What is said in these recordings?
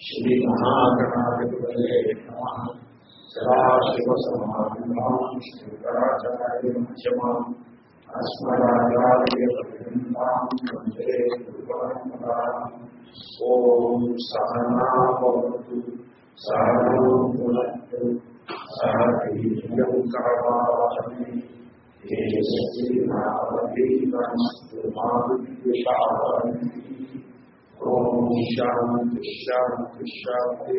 శ్రీ మహాగణాధిపతే సదాశివసమారంభాం శంకరాచార్యమధ్యమాం అస్మరాచార్యపర్యంతాం వందే గురుపరంపరాం ఓం సహనావతు సహనో సహ వీర్యం కరవావహై తేజస్వినావధీతమస్తు మా ఓం శాంతి శాంతి శాంతి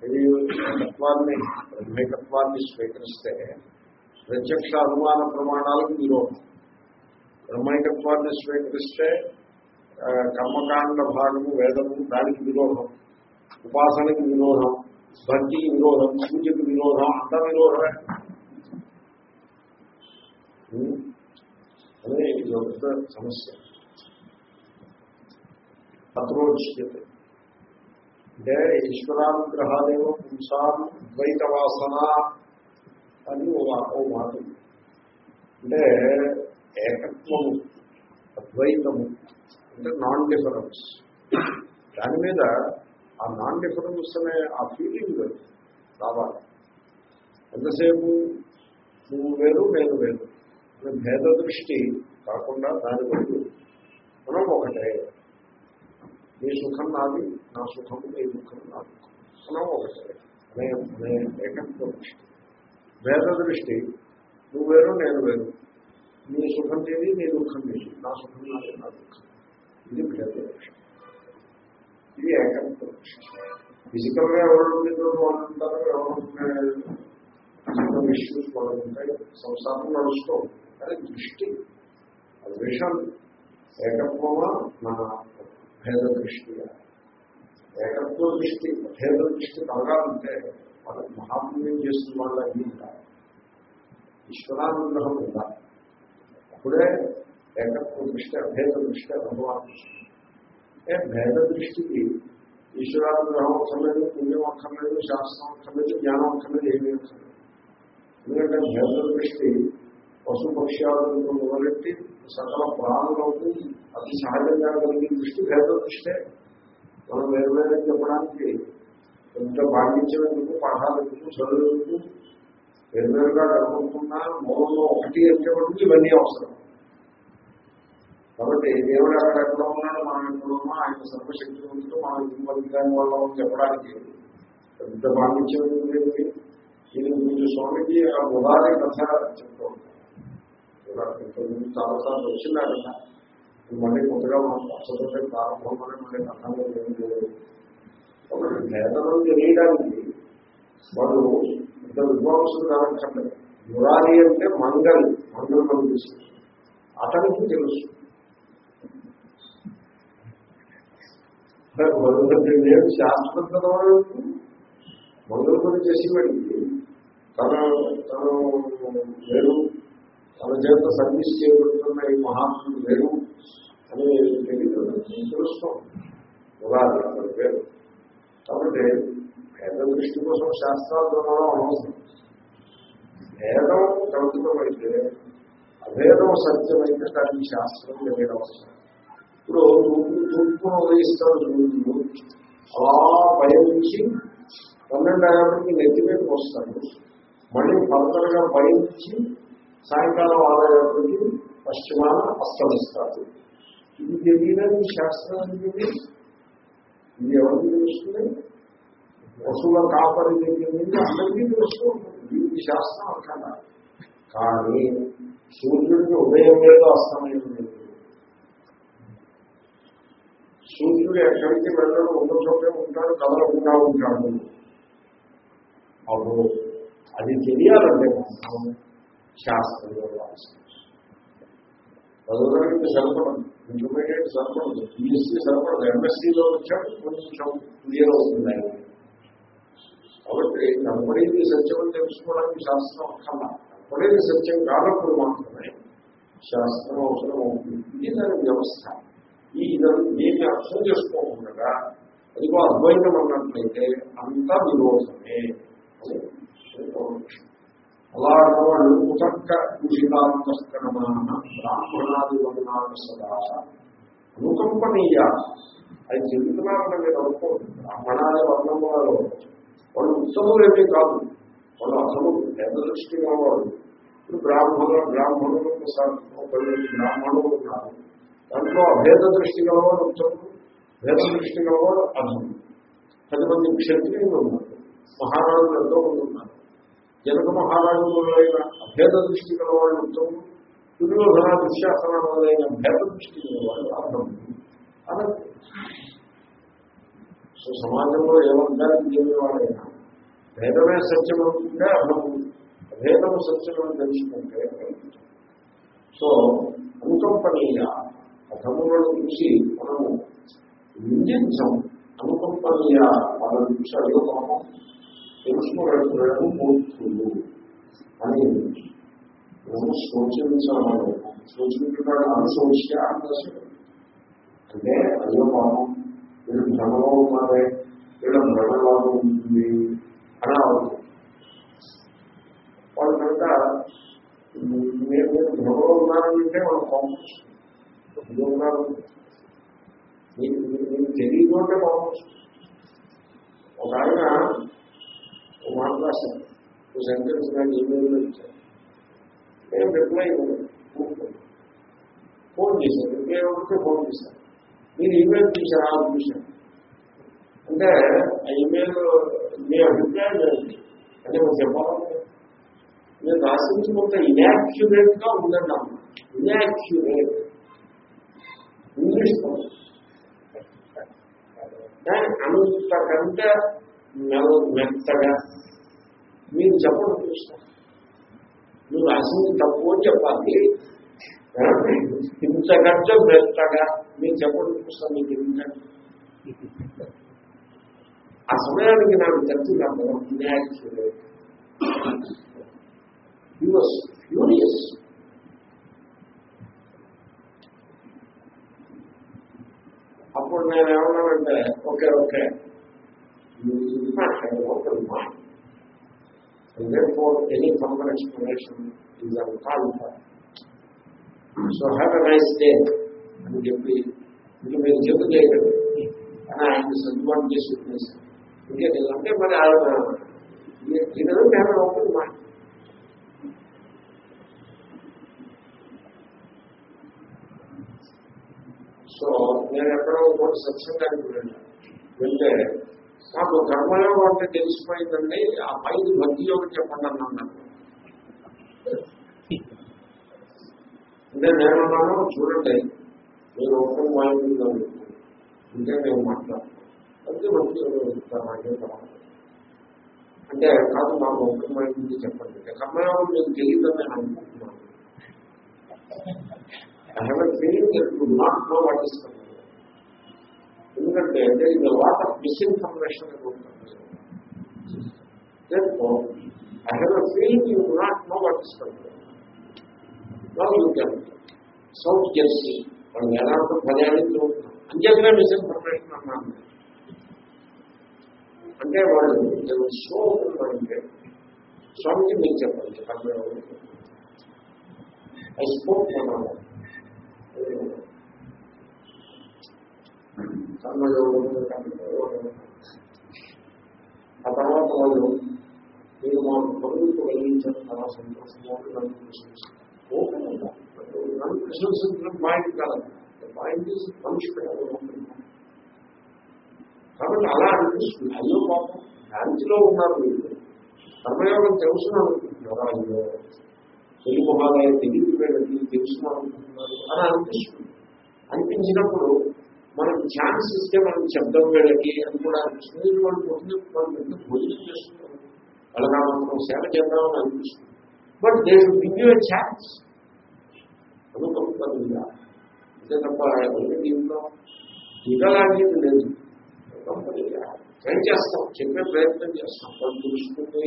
తత్వాన్ని బ్రహ్మేకత్వాన్ని స్వీకరిస్తే ప్రత్యక్ష అనుమాన ప్రమాణాలకు విరోధం. బ్రహ్మైకత్వాన్ని స్వీకరిస్తే కర్మకాండ భాగము వేదము దానికి విరోధం. ఉపాసనకి విరోధం భక్తికి విరోధం పూజకి విరోధం అంత విరోధమే. అదే ఇది ఒక పెద్ద సమస్య. అత్రోచ్యతే అంటే ఈశ్వరానుగ్రహాదేవ పుంసాం ద్వైత వాసన అని ఓ మాట అంటే ఏకత్వము అద్వైతము అంటే నాన్ డిఫరెన్స్ దాని మీద ఆ నాన్ డిఫరెన్స్ అనే ఆ ఫీలింగ్ రావాలి. ఎంతసేపు? నువ్వు వేరు నేను వేరు. భేద దృష్టి కాకుండా దాని వరకు మనం ఒకటే. నీ సుఖం నాది నా సుఖము నీ దుఃఖం నా దుఃఖం మనం అనే ఏకత్వ దృష్టి భేద దృష్టి నువ్వు వేరు నేను వేరు. నీ సుఖం నీది నీ దుఃఖం నీది నా సుఖం నాది నా దుఃఖం ఇది భేద దృష్టి ఇది ఏకత్వ దృష్టి. ఫిజికల్గా ఎవరు వాళ్ళంటారు ఎవరు ఇష్యూస్ కూడా ఉంటాయి. సంసారం నడుస్తూ అది దృష్టి. అది విషయాలు ఏకత్వమా? నా భేద దృష్టిగా ఏకత్వ దృష్టి భేద దృష్టి కలగాలంటే వాళ్ళకి మహాపుణ్యం చేస్తున్న వాళ్ళు అన్నీ ఉండాలి. ఈశ్వరానుగ్రహం ఉండాలి. అప్పుడే ఏకత్వ దృష్టి అభేద దృష్టి అనుభవాన్ని అంటే భేద దృష్టికి ఈశ్వరానుగ్రహం అక్కర్లేదు పుణ్యం అక్కర్లేదు శాస్త్రం అక్కర్లేదు జ్ఞానం అక్కర్లేదు ఏమీ అక్కర్లేదు. ఎందుకంటే భేద దృష్టి పశు పక్ష్యాలతో మొదలెట్టి సకల ప్రాణులకు అతి సహజంగా కలిగిన దృష్టి భేద దృష్టే. మనం వేరు వేరే చెప్పడానికి ఎంత పాటించినందుకు పాఠాలకు చదువులకు వేరువేరుగా కనుకుంటున్నా మూలంలో ఒకటి చెప్పడానికి ఇవన్నీ అవసరం. కాబట్టి దేవుడు అక్కడ ఎక్కడ ఉన్నాడు మనం ఎక్కడ ఆయన సర్వశక్తి ఉంటూ మనం ఇంకొకటి కాని వాళ్ళం చెప్పడానికి పెద్ద పాటించేది లేదు దీని గురించి స్వామిజీ ఆ ఉదాహరణ కథ చెప్తూ ఉంటారు. చాలాసార్లు కదా? మళ్ళీ కొత్తగా మనం అసలు ప్రారంభంలోనే మళ్ళీ కథలో ఏం లేదు ఒకటి నేతలు తెలియడానికి వాళ్ళు ఇంత విద్వాంసులు కావచ్చండి మురారి అంటే మంగళి మంగళ కనిపిస్తుంది అతనికి తెలుసు. నేను శాశ్వత మంగళ పని చేసి చేసేవాడికి తన తను వేరు తన చేత సర్వీస్ చేయబడుతున్న ఈ మహాత్ముడు వేరు. అని తెలియదు తెలుస్తాం ఉగాది అతని పేరు కాబట్టి భేద దృష్టి కోసం శాస్త్రాలు చదవడం అవసరం భేదం కల్పితమైతే అభేదం సత్యమైతే దానికి శాస్త్రం లేదు అవసరం. ఇప్పుడు తూర్పును ఉదయిస్తాడు సూర్యుడు అలా పయనించి పన్నెండు అయ్యేప్పటికి నెత్తి మీదకి వస్తాడు మళ్ళీ ఫర్దర్గా పయనించి సాయంకాలం ఆదాయప్పటికి పశ్చిమాన అస్తమిస్తాడు ఇది తెలియదని శాస్త్రం ఇది ఎవరికి తెలుస్తుంది? పశువుల కాపరి దగ్గర నుంచి అందరికీ తెలుస్తూ ఉంటుంది. దీనికి శాస్త్రం అక్కడ కానీ సూర్యుడికి ఉదయం లేదు అస్తమయం లేదు. సూర్యుడు ఎక్కడికి వెళ్ళడం ఉన్న చోటే ఉంటాడు కదలకుండా ఉంటాడు. అప్పుడు అది తెలియాలంటే మనం శాస్త్రంలో రాసి చదువుకోవడానికి సరిపడదు. ఇంటర్మీడియట్ సరిపడదు. పిఎస్సీ సరిపడదు. ఎంఎస్సీలో వచ్చాడు కొంచెం క్లియర్ అవుతుంది ఆయన కాబట్టి కనపడేది సత్యం అని తెలుసుకోవడానికి శాస్త్రం అక్కర్లా కనపడేది సత్యం కానప్పుడు మాత్రమే శాస్త్రం అవసరం అవుతుంది. ఇది దాని వ్యవస్థ. ఈ దీన్ని అర్థం చేసుకోకుండా అదిగో అద్వైతం అన్నట్లయితే అంతా విరోధమే అని పూర్వపక్షం. అలా అన్నవాళ్ళు కుతర్క కుషిలాంతఃకరమాన బ్రాహ్మణాది వర్ణాలు సదా అనుకంపనీయ అది చెబుతున్నారని మీరు అనుకోండి బ్రాహ్మణాది వర్ణములలో వాళ్ళు ఉత్తములు ఏమీ కాదు. వాళ్ళు అసలు పేద దృష్టిగా వాళ్ళు ఇప్పుడు బ్రాహ్మణులు బ్రాహ్మణులకు పది బ్రాహ్మణులు ఉన్నారు దాంట్లో అభేద దృష్టి గలవాడు ఉత్తముడు భేద దృష్టి గలవాడు అధముడు పది మంది క్షత్రియులు ఉన్నారు. మహారాజులు ఎంతో మంది జనక మహారాజు మొదలైన అభేద దృష్టి గల వాళ్ళు ఉత్తమం దుర్యోధన దుశ్శాసన మొదలైన భేద దృష్టి గల వాళ్ళు అర్థం అనంత సో సమాజంలో ఏమంటారు వర్గానికి చెందినవాడైనా భేదమే సత్యం అనుకుంటే అర్థం అభేదము సత్యం అని తెలుసుకుంటే సో అనుకంపనీయ అధములను చూసి మనము నిందించం అనుకంపనీయ వాళ్ళ చూసి అడిగో పాపం తెలుసుకోవడం మూర్ఖులు అని మనము శోచించాలి శోచించున్నాడు అనుశోష్య అంటే అయ్యో పాపం వీళ్ళు భ్రమలో ఉన్నారే వీళ్ళ భ్రమలాగా ఉంటుంది అని అవుతుంది వాళ్ళు కనుక మీరు భ్రమలో ఉన్నారంటే మనం కాంగ్రెస్ ఉన్నారు మీకు తెలియదు అంటే కాంగ్రెస్ ఒక ఆయన రాశాను ఒక సెంటెన్స్ నాకు ఈమెయిల్లో ఇచ్చాను నేను రిప్లై ఫోన్ చేశాను రిప్లై ఉంటే ఫోన్ చేశాను మీరు ఈమెయిల్ చూసారా చూశాను అంటే ఆ ఈమెయిల్ మీ అభిప్రాయం ఏంటి అంటే మీరు చెప్పాలి మీరు రాసింది కొంత ఇన్యాక్యురేట్గా ఉందండి అమ్మ ఇన్యాక్యురేట్ ఇంగ్లీష్ అంతకంటే మెల మెత్తగా మీరు చెప్పడం చూస్తాం. నువ్వు రాసింది తప్పు అని చెప్పాలి. ఇంతకంటే మెత్తగా మీరు చెప్పడం చూస్తాం మీకు ఎందుకంటే ఆ సమయానికి నాకు చెప్తున్నాను ఫ్యూరియస్ అప్పుడు నేను ఏమన్నానంటే ఓకే ఓకే. ఓపెన్ మాట And therefore, any common explanation is uncalled so have a nice day అని చెప్పి ఇది మీరు చెప్పు చేయలేదు అని ఆయన సర్దుబాటు చేసి చెప్పేసి ఇంకే అంటే మరి ఆయన ఇద్దరు నేను ఓపెన్ మైండ్ సో నేను ఎక్కడో ఒకటి సత్సంగానికి వెళ్ళాను వెళ్తే నాకు కర్మయోగం అంటే తెలిసిపోయిందండి ఆ పైది భక్తి యోగం చెప్పండి అన్నాను అంటే నేనున్నాను చూడండి మీరు ఓపెన్ మైండ్ అంటే నేను మాట్లాడతాను. అయితే భక్తి యోగం చెప్తాను అంటే కాదు మాకు ఓపెన్ మైండ్ చెప్పండి. అంటే కర్మయోగం మీకు తెలియదని నేను అనుకుంటున్నాను. I have a feeling that would not know what is is a lot of misinformation about communism. Therefore, I have a feeling you do not know what is communism. Now you can. South Jersey, వాళ్ళు ఎలాంటి పర్యాలు చూస్తున్నాం అంచేతనే misinformation అన్నాను అంటే వాళ్ళు show అంటే స్వామికి మీకు చెప్పండి కర్మయోగం ఐ స్పోక్ అన్నాను కర్మయోగం ఆ తర్వాత వాళ్ళు మీరు మా పనులకు కలిగించడం చాలా సంతోషంగా నన్ను ప్రశంసించారు ఓకే నన్ను ప్రశంసించడం పాయింట్ కాదు పాయింట్ మనిషి కాబట్టి అలా అనిపిస్తుంది అయ్యో పాపం శాంతిలో ఉన్నారు వీళ్ళు కర్మయోగం తెలుసును అనుకుంటున్నారు అయ్యో తెలుగు మొహాలయ తెలియదు వీళ్ళకి తెలుసును అనుకుంటున్నారు అని అనిపిస్తుంది అనిపించినప్పుడు మనం ఛాన్స్ ఇస్తే మనం శబ్దం వీళ్ళకి అని కూడా అనిపిస్తుంది. వాళ్ళు పొద్దున్న వాళ్ళు ఎందుకు భోజనం చేస్తున్నారు. వాళ్ళకి మనం సేవ చేద్దామని అనిపిస్తుంది. But they should give you chance అనుకుంటుందా అంతే తప్ప దీంట్లో దిగలాంటిది లేదు. కంపెనీగా ట్రై చేస్తాం. చెప్పే ప్రయత్నం చేస్తాం. వాళ్ళు తెలుసుకునే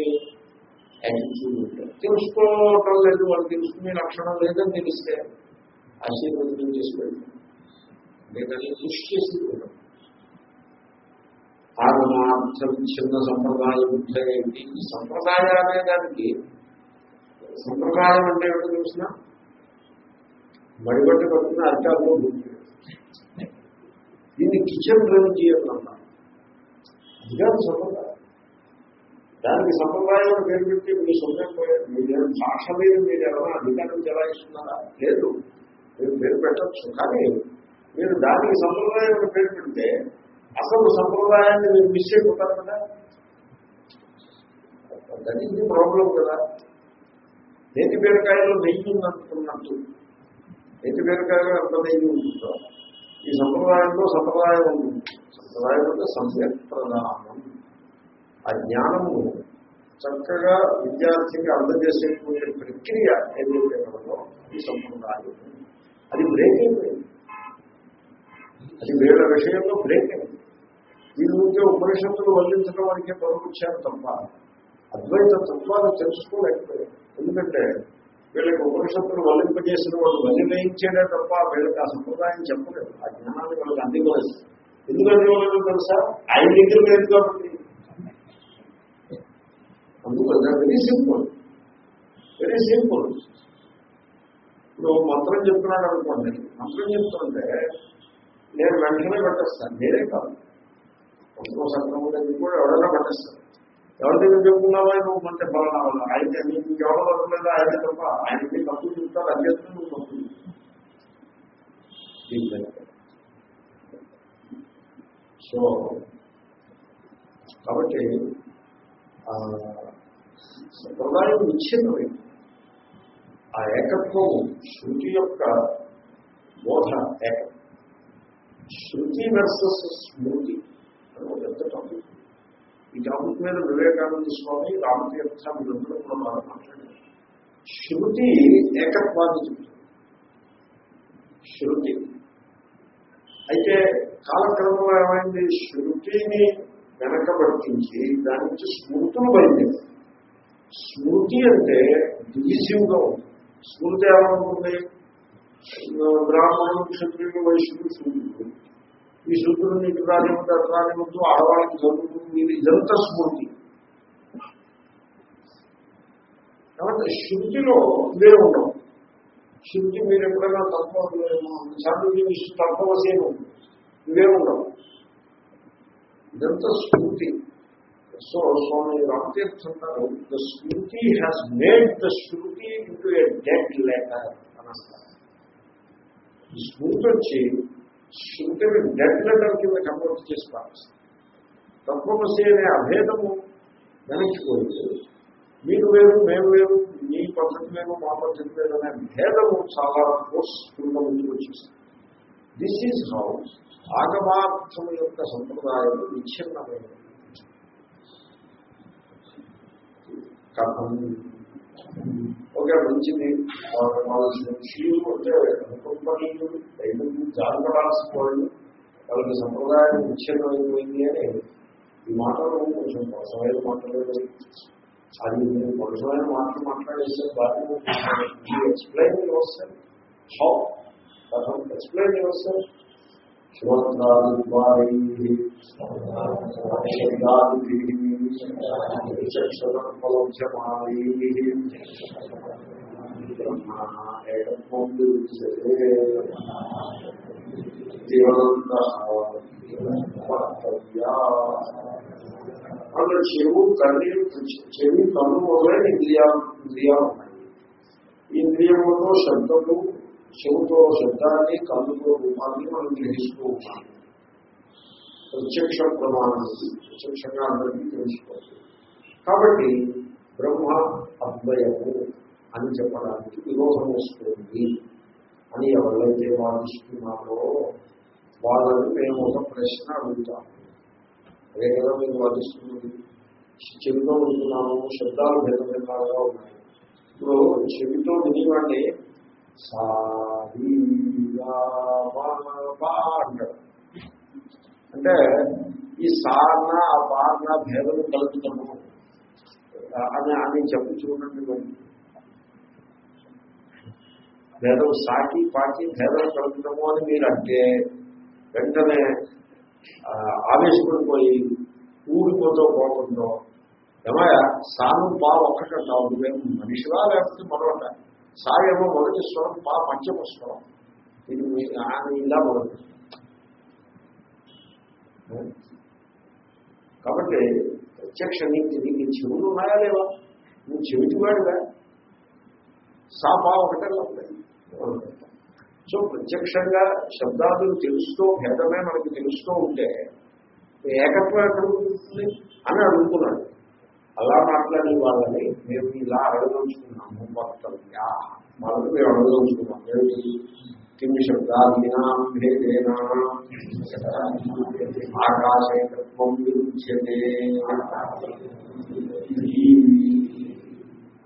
యాటిట్యూడ్ ఉంటాయి తెలుసుకోవటం లేదు. వాళ్ళు తెలుసుకునే లక్షణం లేదని తెలిస్తే ఆశీర్వదనం చేసి పెడతాం. వెళ్తాం లేదని కృషి చేసి ఉంటాం ఆగమార్థం చిన్న సంప్రదాయ బుద్ధ ఏంటి? ఈ సంప్రదాయం అనే దానికి సంప్రదాయం అంటే ఏమిటో తెలిసిన? మడిబట్టి పట్టుకున్న అర్థాల్లో బుద్ధి దీన్ని కిచెన్ రిలీజియన్ అన్నారు అది కాదు సంప్రదాయం. దానికి సంప్రదాయం పేరు పెట్టి మీరు సొంతం మీరు భాష మీద మీరు ఎవరైనా అధికారం చెలాయిస్తున్నారా? లేదు. మీరు పేరు పెట్టచ్చు. కానీ మీరు దానికి సంప్రదాయం పేరు పెడితే అసలు సంప్రదాయాన్ని మీరు మిస్ అయిపోతారు కదా? దట్ ఈస్ ది ప్రాబ్లం కదా. నేతి బీరకాయలో నెయ్యి ఉందనుకున్నట్టు. నేతి బీరకాయలో ఎంత నెయ్యి ఉంటుందో. ఈ సంప్రదాయంలో సంప్రదాయం ఉంటుంది సంప్రదాయం అంటే సంస్కృత ప్రధానం ఆ జ్ఞానము చక్కగా విద్యార్థికి అందజేసేటువంటి ప్రక్రియ ఏదైతే ఈ సంప్రదాయం. అది బ్రేక్ అయిపోయింది. అది వీళ్ళ విషయంలో బ్రేకింగ్ వీళ్ళు ఉంటే ఉపనిషత్తులు వల్లించడం వాడికే పరుగుచ్చారు తప్ప అద్వైత తత్వాలు తెలుసుకోలేకపోయారు. ఎందుకంటే వీళ్ళకి ఉపనిషత్తులు వల్లింపజేసిన వాళ్ళు వదిలేయించేదే తప్ప వీళ్ళకి ఆ సంప్రదాయం చెప్పలేదు. ఆ జ్ఞానాన్ని వాళ్ళకి అందివ్వలేదు. ఎందుకు అందివ్వలేదు తెలుసా? ఆయన దగ్గర లేదు కాబట్టి. అందుకు వెరీ సింపుల్ వెరీ సింపుల్ ఇప్పుడు మంత్రం చెప్తున్నాడు అనుకోండి. మంత్రం చెప్తుంటే నేను వెంటనే పెట్టేస్తాను. నేనే కాదు. మంత్రం సక్రమం దగ్గర కూడా ఎవరైనా పెట్టేస్తాను ఎవరి దగ్గర చెప్పుకున్నావా నువ్వు? అంటే ఫలానా వల్ల అయితే నీకు ఇంకెవరో వదలలేదా ఆయన తప్ప ఆయన తప్పు చెప్తారు అది చేస్తే నువ్వు తప్పు సో కాబట్టి సంప్రదాయం విచ్ఛిన్నమైంది ఆ ఏకత్వం శృతి యొక్క బోధ ఏకత్వం. శృతి వర్సెస్ స్మృతి అని ఒక పెద్ద టాపిక్ ఈ టాపిక్ మీద వివేకానంద స్వామి రామతీర్థ వీళ్ళందరూ కూడా బాగా మాట్లాడారు. శృతి ఏకత్వాన్ని చెప్తుంది శృతి. అయితే కాలక్రమంలో ఏమైంది? శృతిని వెనకబట్టించి దాని నుంచి స్మృతులు బయలుదేరి స్మృతి అంటే డివిజివ్గా ఉంది. స్మృతి ఏమనుకుంది బ్రాహ్మణుడు క్షత్రియుడు వైశ్యుడు సూర్యుడు ఈ సూర్యుడు ఇటు రానివ్వద్దు అటు రానివ్వద్దు ఆడవాళ్ళకి జరుగుతుంది. ఇది ఇదంతా స్మృతి. కాబట్టి శుద్ధిలో ఇవే ఉండవు. శుద్ధి మీరు ఎప్పుడైనా తత్వం చదువు తత్వసేను ఇవే ఉండవు. ఇదంతా స్మృతి. So Swami Ramtirth the smriti has made the shruti into a dead letter అని అంటారు స్మృతి వచ్చి శృతిని డెడ్ లెటర్ కింద కన్వర్ట్ చేసి పాటిస్తారు తత్వమసి అనే అభేదము వెనక్కిపోయింది. మీరు వేరు మేము వేరు మీ పద్ధతి వేరు మా పద్ధతి వేరు అనే భేదము చాలా ఫోర్స్ఫుల్గా ముందుకు వచ్చేస్తుంది దిస్ ఈజ్ హౌ ఆగమార్థం యొక్క సంప్రదాయం విచ్ఛిన్నమైన కథం ఓకే మంచిది శివుడు అంటే అనుకుంటున్నీయుడు దైవం జానపడాల్సిన వాళ్ళు వాళ్ళకి సంప్రదాయం విచ్ఛిన్నమైపోయింది అని ఈ మాటలు కొంచెం మోసమైన మాటలు అది నేను మోసమైన మాటలు మాట్లాడేసే బాధ్యత ఎక్స్ప్లెయిన్ యువర్ హౌ కథం ఎక్స్ప్లెయిన్ యువర్ సెల్ఫ్ అందులో చెవు కన్ను చెవి కన్ను మొదలైన ఇంద్రియాలు ఇంద్రియాలు ఉన్నాయి ఇంద్రియములతో శబ్దము చెవుతో శబ్దాన్ని కన్నుతో రూపాన్ని మనం గ్రహిస్తూ ఉంటాం ప్రత్యక్ష ప్రమాణం ప్రత్యక్షంగా అందరికీ తెలుసుకోవచ్చు కాబట్టి బ్రహ్మ అద్వయము అని చెప్పడానికి విరోధం వస్తుంది అని ఎవరైతే వాదిస్తున్నారో వాళ్ళని మేము ఒక ప్రశ్న అడుగుతాము. అదే కదా మేము వాదిస్తున్నది. చెవితో ఉంటున్నాము శబ్దాలు భేద ఉన్నాయి. ఇప్పుడు చెవితో వినివాడిని అంటారు అంటే ఈ సారణ ఆ పారణ భేదం కలుపుతాము అని అని చెప్పు చూడండి భేదం సాకి పాకి భేదం కలుపుతాము అని మీరు అంటే వెంటనే ఆవేశపడిపోయి ఊడిపోతూ పోతుందో ఏమయ్య సాను పా ఒక్కటంటావు నువ్వేం మనిషివా లేకపోతే మరొకట? సా ఏమో మొదటి స్వరం పా పంచమ స్వరం. ఇది మీ ఇలా మొదటి కాబట్టి ప్రత్యక్ష నీకు నీకు చెవులు ఉన్నాయా లేవా? నువ్వు చెవిటి వాడివా సా పా సో ప్రత్యక్షంగా శబ్దాదులు తెలుస్తూ భేదమే మనకి తెలుస్తూ ఉంటే ఏకత్వం ఎక్కడ ఉంటుంది అని అడుగుతున్నాడు. అలా మాట్లాడే వాళ్ళని మేము ఇలా అడగదలుచుకున్నాము వక్తవ్యా మనకు మేము అడగదలుచుకున్నాం. ఏమిటి? కిమ్ శబ్దాదీనా భేదేనా ఆకాశేకత్వం విరుధ్యతే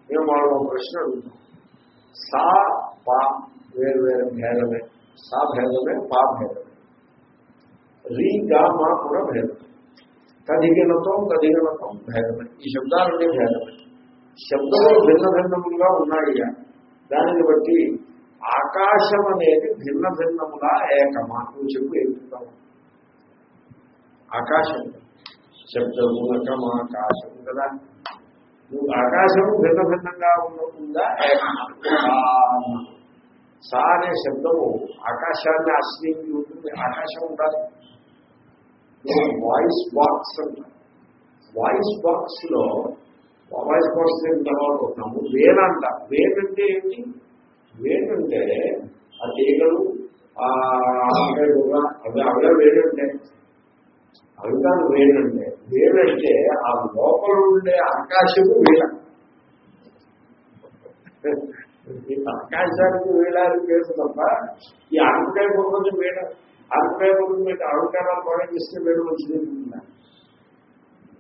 మేము వాళ్ళు ఒక ప్రశ్న అడుగుతాం సా పా వేరు వేరు భేదమే సా భేదమే పా భేదమే రీ గా మా కూడా భేదమే తదిగణతం తదిగణతం భేదమే ఈ శబ్దాలన్నీ భేదమే శబ్దములు భిన్న భిన్నములుగా ఉన్నాయి దానిని బట్టి ఆకాశం అనేది భిన్న భిన్నముగా ఏకమా? నువ్వు చెప్పు ఏమిస్తావు ఆకాశం. శబ్దము ఆకాశం కదా. నువ్వు ఆకాశము భిన్న భిన్నంగా ఉండకుండా సా అనే శబ్దము ఆకాశాన్ని ఆశ్రయించి ఉంటుంది. ఆకాశం ఉండాలి. వాయిస్ బాక్స్ అంటారు వాయిస్ బాక్స్లో వాయిస్ బాక్స్ తర్వాత ఉన్నాము వేన్ అంట. వేన్ అంటే ఏంటి? వేన్ అంటే ఆ తీగలు అవి అవే వేడంటే అవి కాదు వేడంటే వేడంటే ఆ లోపల ఉండే ఆకాశము వేళ ఈ ఆకాశానికి వేలాది పేరు తప్ప ఈ ఆనపకాయ పొగలు వేడ ఆనపకాయ పొగలు మీకు ఆనకాయలు కూడా ఇస్తే వేడు మంచిది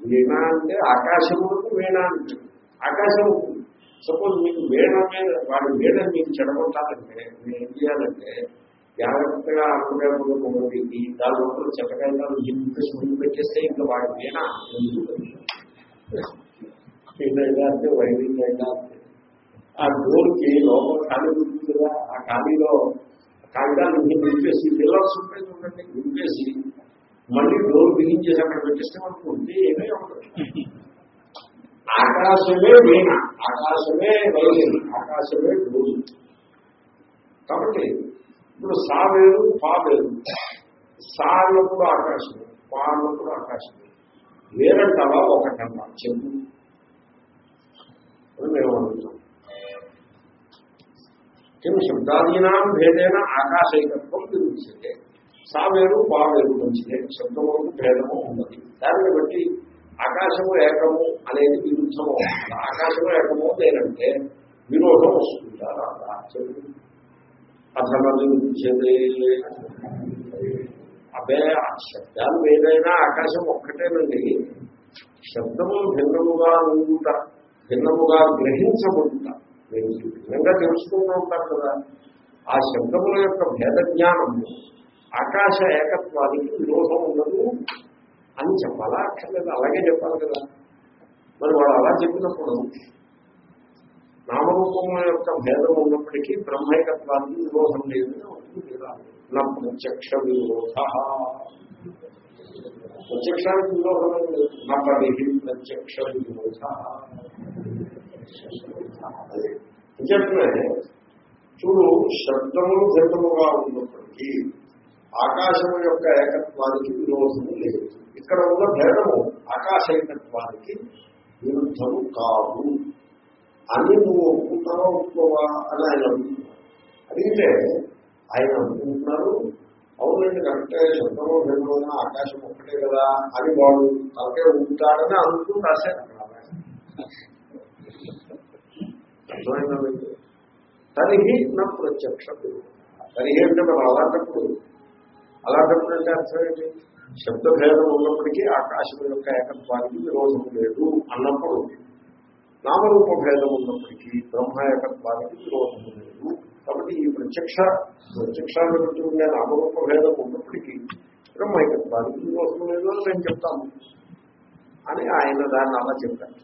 వీణ అంటే ఆకాశములకు వీణ అంటే. ఆకాశం సపోజ్ మీకు వీణ మీద వాడి వీణ మీకు చెడగొట్టాలంటే మీరు ఏం చేయాలంటే జాగ్రత్తగా ఆనపకాయ పొగలు దాని లోపల చెట్టకాయలు జింపేసి ముందు పెట్టేస్తే ఇంకా వాడి వీణ ఎందుకు అంటే వైద్యం అయినా ఆ డోర్కి లోపల ఖాళీ ఉంటుంది కదా ఆ ఖాళీలో కాగితాలు నింపేసి పిల్లర్స్ ఉంటాయి చూడండి నింపేసి మళ్ళీ డోర్ బిగించేసి అక్కడ పెట్టేస్తే మనకు ఉంటే ఏమీ ఉండదు. ఆకాశమే వీణ ఆకాశమే వైద్యం ఆకాశమే డోరు కాబట్టి ఇప్పుడు సా వేరు పా వేరు. సాలో కూడా ఆకాశమే పా అన్నప్పుడు ఆకాశమే. వేరంటావా ఒకటంటా? చెప్పు. మేము అడుగుతాం. కిం శబ్దాదీనాం భేదైన ఆకాశైకత్వం విరుద్ధే సా వేరు పా వేరు మంచిదే శబ్దములకు భేదము ఉన్నది దాన్ని బట్టి ఆకాశము ఏకము అనేది విరుద్ధము ఆకాశము ఏకము లేదంటే విరోధం వస్తుంది రాదా? చెప్పు. అదే శబ్దాలు ఏదైనా ఆకాశం ఒక్కటేనండి. శబ్దము భిన్నముగా ఉండుట భిన్నముగా గ్రహించబడుట. మీరు భిన్నంగా తెలుసుకుంటూ ఉంటారు కదా. ఆ శబ్దముల యొక్క భేద జ్ఞానము ఆకాశ ఏకత్వానికి విరోధం ఉండదు. అని చెప్పాలా? అక్కర్లేదు అలాగే చెప్పాలి కదా. మరి వాడు అలా చెప్పినప్పుడు నామరూపముల యొక్క భేదం ఉన్నప్పటికీ బ్రహ్మైకత్వానికి విరోధం లేదు నా ప్రత్యక్ష విరోధ. ప్రత్యక్షానికి విరోధం లేదు. నా పరిహి ప్రత్యక్ష విరోధ. నిజమే చూడు శబ్దములు భిన్నముగా ఉన్నప్పటికీ ఆకాశం యొక్క ఏకత్వానికి విరోధము లేదు. ఇక్కడ ఉన్న భేదము ఆకాశ ఏకత్వానికి విరుద్ధము కాదు. అని నువ్వు ఒప్పుకుంటావా ఒప్పుకోవా అని ఆయన అడుగుతున్నారు అడిగితే ఆయన అనుకుంటున్నారు అవునండి కరెక్టే శబ్దమో భేదమైన ఆకాశం ఒక్కటే కదా అని వాడు తలకే ఉంటాడని అనుకుని రాశారు అర్థమైందా మీకు? నా ప్రత్యక్ష తనిహి అంటే మనం అలాంటప్పుడు అలాంటప్పుడు అంటే అర్థం ఏంటి శబ్దభేదం ఉన్నప్పటికీ ఆకాశం యొక్క ఏకత్వానికి విరోధం లేదు అన్నప్పుడు నామరూప భేదం ఉన్నప్పటికీ బ్రహ్మ ఏకత్వానికి విరోధం లేదు. కాబట్టి ఈ ప్రత్యక్ష ప్రత్యక్షాన్ని బట్టి ఉండే నామరూప భేదం ఉన్నప్పటికీ బ్రహ్మ ఏకత్వానికి విరోధం లేదు అని నేను చెప్తాను అని ఆయన దాన్ని అలా చెప్పారు.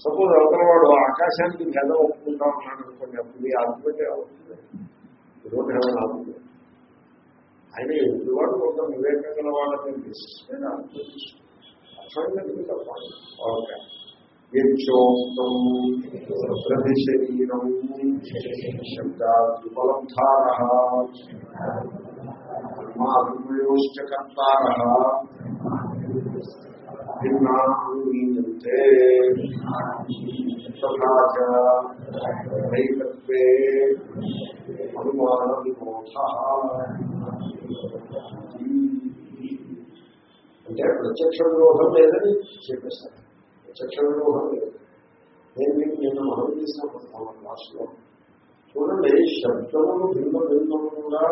సపోజ్ అవతల వాడు ఆకాశానికి భేదం ఒప్పుకుంటా ఉన్నాడు అనుకోండి అప్పుడు ఈ అవుతుంది విరోధం అవుతుంది ఆయన ఎదుటివాడు కొంత వివేకం గల వాళ్ళని తీసుకుంటే అర్థమైందండి తప్ప ఓకే యక్షోక్తం ప్రతిశరీరం శబ్దాదుపలబ్ధార మాధుర్యోశ్చ కర్తార తథాచైకత్వే అనుమాన విమోధ అంటే ప్రత్యక్ష విరోధం లేదని చెప్పేశారు. ప్రత్యక్ష విరోధం లేదు. నేను మీకు నిన్న మనం చేసినప్పుడు మన చూడండి శబ్దములు భిన్న భిన్నముగా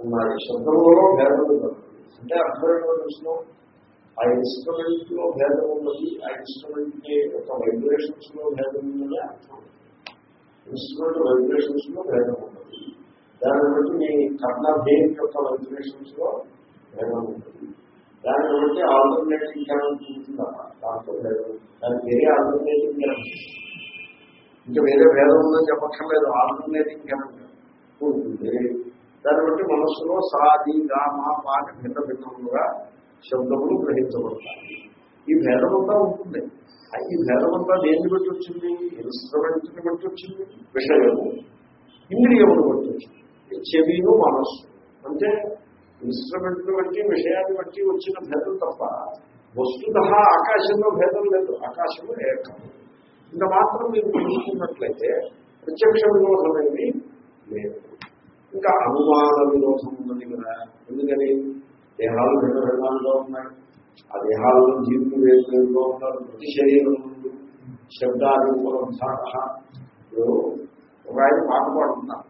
ఉన్నాయి. శబ్దములలో భేదం ఉన్నది అంటే అర్థమైన చూసినాం ఆ ఇన్స్ట్రుమెంట్లో భేదం ఉన్నది. ఆ ఇన్స్ట్రుమెంట్కి ఒక వైబ్రేషన్స్లో భేదం ఉందని అర్థం. ఇన్స్ట్రుమెంట్ వైబ్రేషన్స్లో భేదం ఉన్నది. దాన్ని బట్టి మీ కర్ణ భేద్ యొక్క వైబ్రేషన్స్లో భేదం ఉంటుంది దాని గురించి ఆల్టర్నేటివ్ కరెంట్ దానికి వేరే ఆల్టర్నేటివ్ ఇంకా వేరే భేదం ఉందని చెప్పక్కర్లేదు. ఆల్టర్నేటివ్ కరెంట్ ఉంటుంది. దాన్ని బట్టి మనస్సులో సాది గామ పాట భిన్న భిన్నములుగా శబ్దములు గ్రహించబడతాయి. ఈ భేదమంతా ఉంటుంది. ఆ ఈ భేదమంతా దేన్ని బట్టి వచ్చింది? ఇన్స్ట్రుమెంట్ని బట్టి వచ్చింది? విషయము ఇంద్రియమును బట్టి వచ్చింది. చెవిను మనస్సు. అంటే ఇన్స్ట్రుమెంట్ బట్టి విషయాన్ని బట్టి వచ్చిన భేదం తప్ప వస్తుత ఆకాశంలో భేదం లేదు. ఆకాశము ఏకం. ఇంత మాత్రం మీరు చూసుకున్నట్లయితే ప్రత్యక్ష విరోధం లేదు. ఇంకా అనుమాన విరోధం ఉన్నది కదా. ఎందుకని? దేహాలు భిన్న భిన్నాలుగా ఉన్నాయి. ఆ దేహాలలో జీవులు వేరు ఉన్నారు. ప్రతి శరీరం నుండి శబ్దాలు ఒక ఆయన పాట పాడుతున్నారు.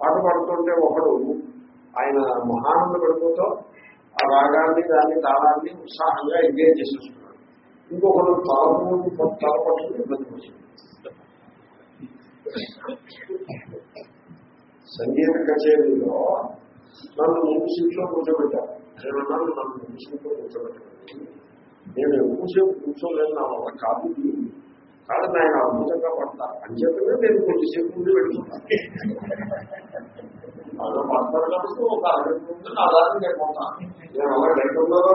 పాట పాడుతుంటే ఒకడు ఆయన మహానంద పడిపోతూ ఆ రాగాన్ని దాన్ని తాళాన్ని ఉత్సాహంగా ఎంజాయ్ చేసేస్తున్నాడు ఇంకొకరు తలపు తల పట్టుకుని ఇబ్బంది పడుతుంది సంగీత కచేరీలో నన్ను ముందు సీట్లో కూర్చోబెట్టాను నేను అన్నాను నన్ను ముందు సీట్లో కూర్చోబెట్టాను నేను ఎక్కువసేపు కూర్చోలేదు నా వల్ల కాదు ఇది. ఆయన అద్భుతంగా పడతా. అని చెప్పినా నేను కొద్దిసేపు ముందు పెడుతున్నాను అలా పడతారు కాబట్టి ఒక అరగంట ఉంటుంది అలాగే నేను పోతాను. నేను అలా గంట ఉన్నదో